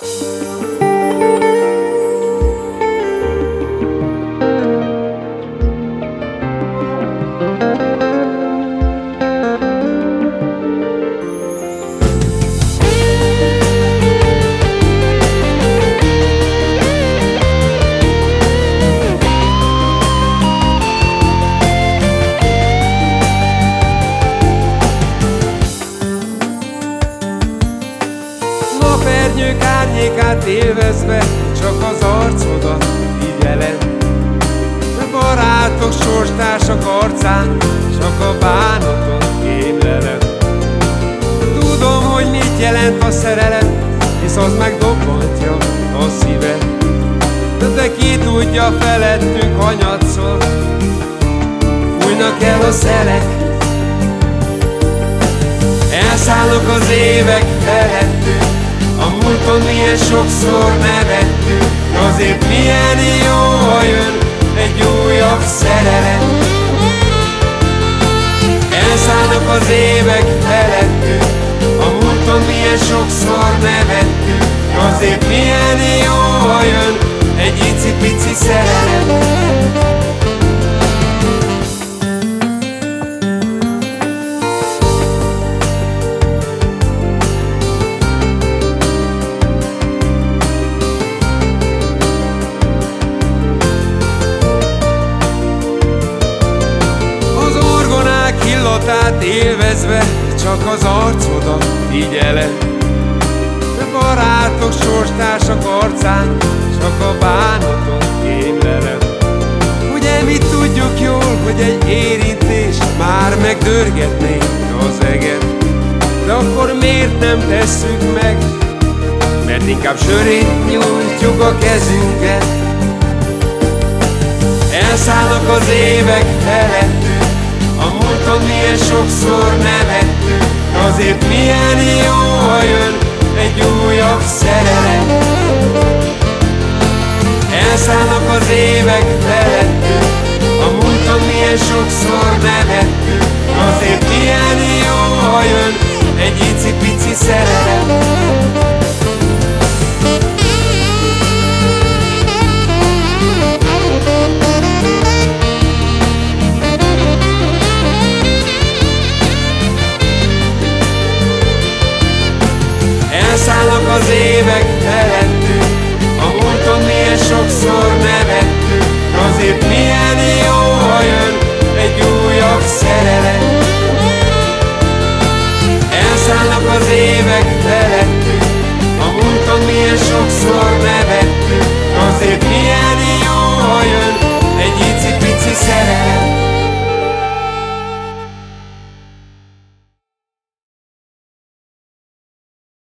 Música Napernyők árnyékát élvezve Csak az arcodat figyelem Barátok, sorstársak arcán Csak a bánatot kémlelem Tudom, hogy mit jelent a szerelem Hisz az megdobbantja a szívet De ki tudja felettünk hanyatszol Fújnak el a szelek. Elszállok az évek felettünk A múlton milyen sokszor nevettünk Azért milyen jó, ha jön egy újabb szerelem. Elszállok az évek felettünk illatát élvezve Csak az arcodat figyelem De barátok, sorstársak arcán Csak a bánatot kémlelem Ugye mi tudjuk jól, hogy egy érintés Már megdörgetné az eget? De akkor miért nem tesszük meg? Mert inkább sörét nyújtjuk a kezünket Elszállnak az évek sokszor nevettünk Azért milyen jó, ha jön egy újabb szerelem. Elszállnak az évek